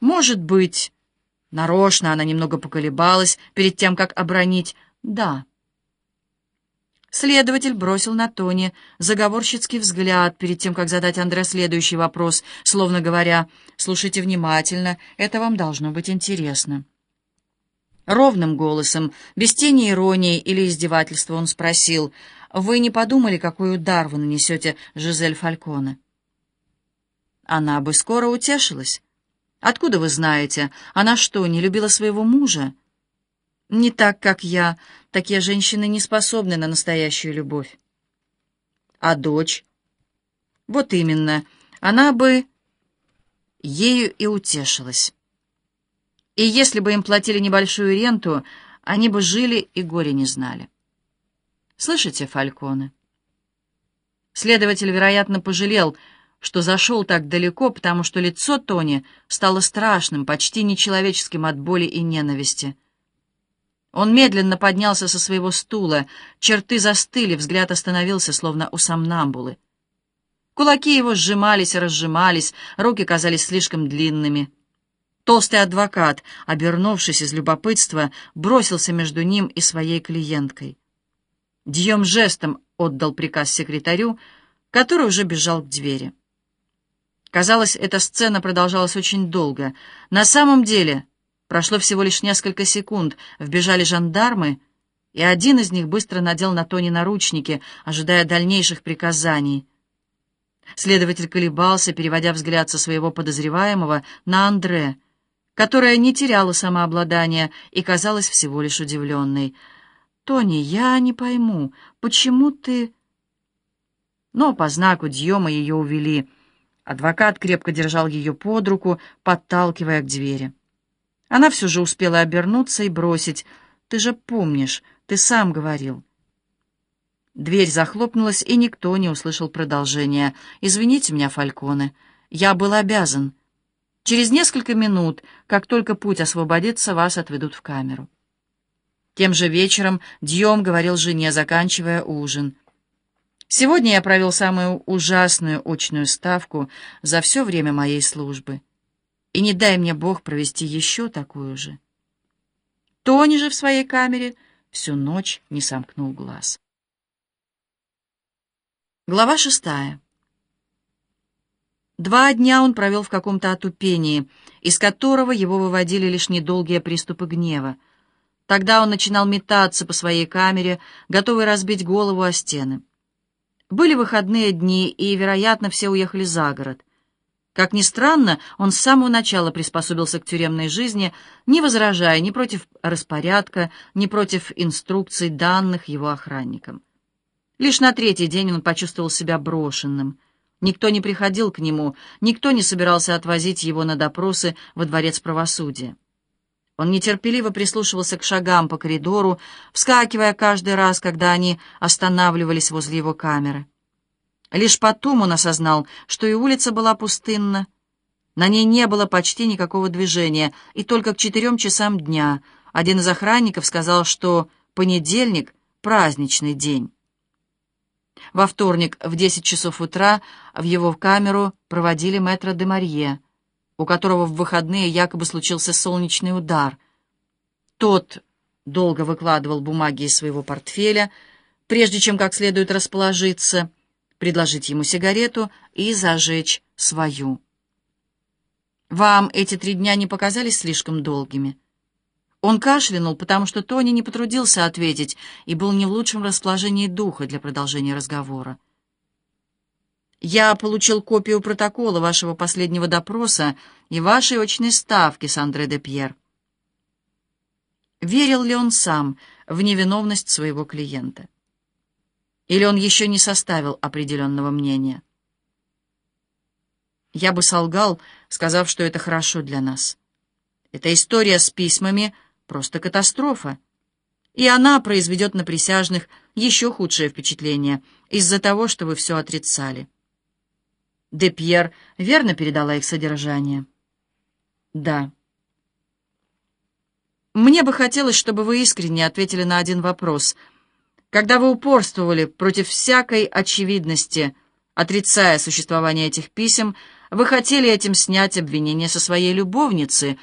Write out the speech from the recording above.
Может быть, нарочно она немного поколебалась перед тем, как обронить «да». Следователь бросил на Тони заговорщицкий взгляд перед тем, как задать Андре следующий вопрос, словно говоря, «Слушайте внимательно, это вам должно быть интересно». Ровным голосом, без тени иронии или издевательства он спросил, «Вы не подумали, какой удар вы нанесете Жизель Фальконе?» Она бы скоро утешилась. «Откуда вы знаете? Она что, не любила своего мужа?» «Не так, как я. Такие женщины не способны на настоящую любовь». «А дочь?» «Вот именно. Она бы ею и утешилась». И если бы им платили небольшую ренту, они бы жили и горе не знали. Слышите, Фальконе? Следователь, вероятно, пожалел, что зашел так далеко, потому что лицо Тони стало страшным, почти нечеловеческим от боли и ненависти. Он медленно поднялся со своего стула, черты застыли, взгляд остановился, словно у сомнамбулы. Кулаки его сжимались и разжимались, руки казались слишком длинными. Толстый адвокат, обернувшись из любопытства, бросился между ним и своей клиенткой. Дьем жестом отдал приказ секретарю, который уже бежал к двери. Казалось, эта сцена продолжалась очень долго. На самом деле прошло всего лишь несколько секунд. Вбежали жандармы, и один из них быстро надел на Тони наручники, ожидая дальнейших приказаний. Следователь колебался, переводя взгляд со своего подозреваемого на Андре — которая не теряла самообладания и казалась всего лишь удивленной. «Тони, я не пойму, почему ты...» Но по знаку Дьема ее увели. Адвокат крепко держал ее под руку, подталкивая к двери. Она все же успела обернуться и бросить. «Ты же помнишь, ты сам говорил». Дверь захлопнулась, и никто не услышал продолжения. «Извините меня, Фальконе, я был обязан». Через несколько минут, как только путь освободится, вас отведут в камеру. Тем же вечером Дьем говорил жене, заканчивая ужин. «Сегодня я провел самую ужасную очную ставку за все время моей службы. И не дай мне Бог провести еще такую же». Тони же в своей камере всю ночь не сомкнул глаз. Глава шестая. Два дня он провел в каком-то отупении, из которого его выводили лишь недолгие приступы гнева. Тогда он начинал метаться по своей камере, готовый разбить голову о стены. Были выходные дни, и, вероятно, все уехали за город. Как ни странно, он с самого начала приспособился к тюремной жизни, не возражая ни против распорядка, ни против инструкций, данных его охранникам. Лишь на третий день он почувствовал себя брошенным — Никто не приходил к нему, никто не собирался отвозить его на допросы во дворец правосудия. Он нетерпеливо прислушивался к шагам по коридору, вскакивая каждый раз, когда они останавливались возле его камеры. Лишь потом он осознал, что и улица была пустынна. На ней не было почти никакого движения, и только к четырем часам дня один из охранников сказал, что понедельник — праздничный день. Во вторник в 10 часов утра в его камеру проводили мэтра де Марье, у которого в выходные якобы случился солнечный удар. Тот долго выкладывал бумаги из своего портфеля, прежде чем как следует расположиться, предложить ему сигарету и зажечь свою. «Вам эти три дня не показались слишком долгими?» Он кашлянул, потому что Тони не потрудился ответить и был не в лучшем расположении духа для продолжения разговора. «Я получил копию протокола вашего последнего допроса и вашей очной ставки с Андре де Пьер». Верил ли он сам в невиновность своего клиента? Или он еще не составил определенного мнения? Я бы солгал, сказав, что это хорошо для нас. Эта история с письмами — Просто катастрофа. И она произведет на присяжных еще худшее впечатление из-за того, что вы все отрицали. Де Пьер верно передала их содержание? Да. Мне бы хотелось, чтобы вы искренне ответили на один вопрос. Когда вы упорствовали против всякой очевидности, отрицая существование этих писем, Вы хотели этим снять обвинение со своей любовницы,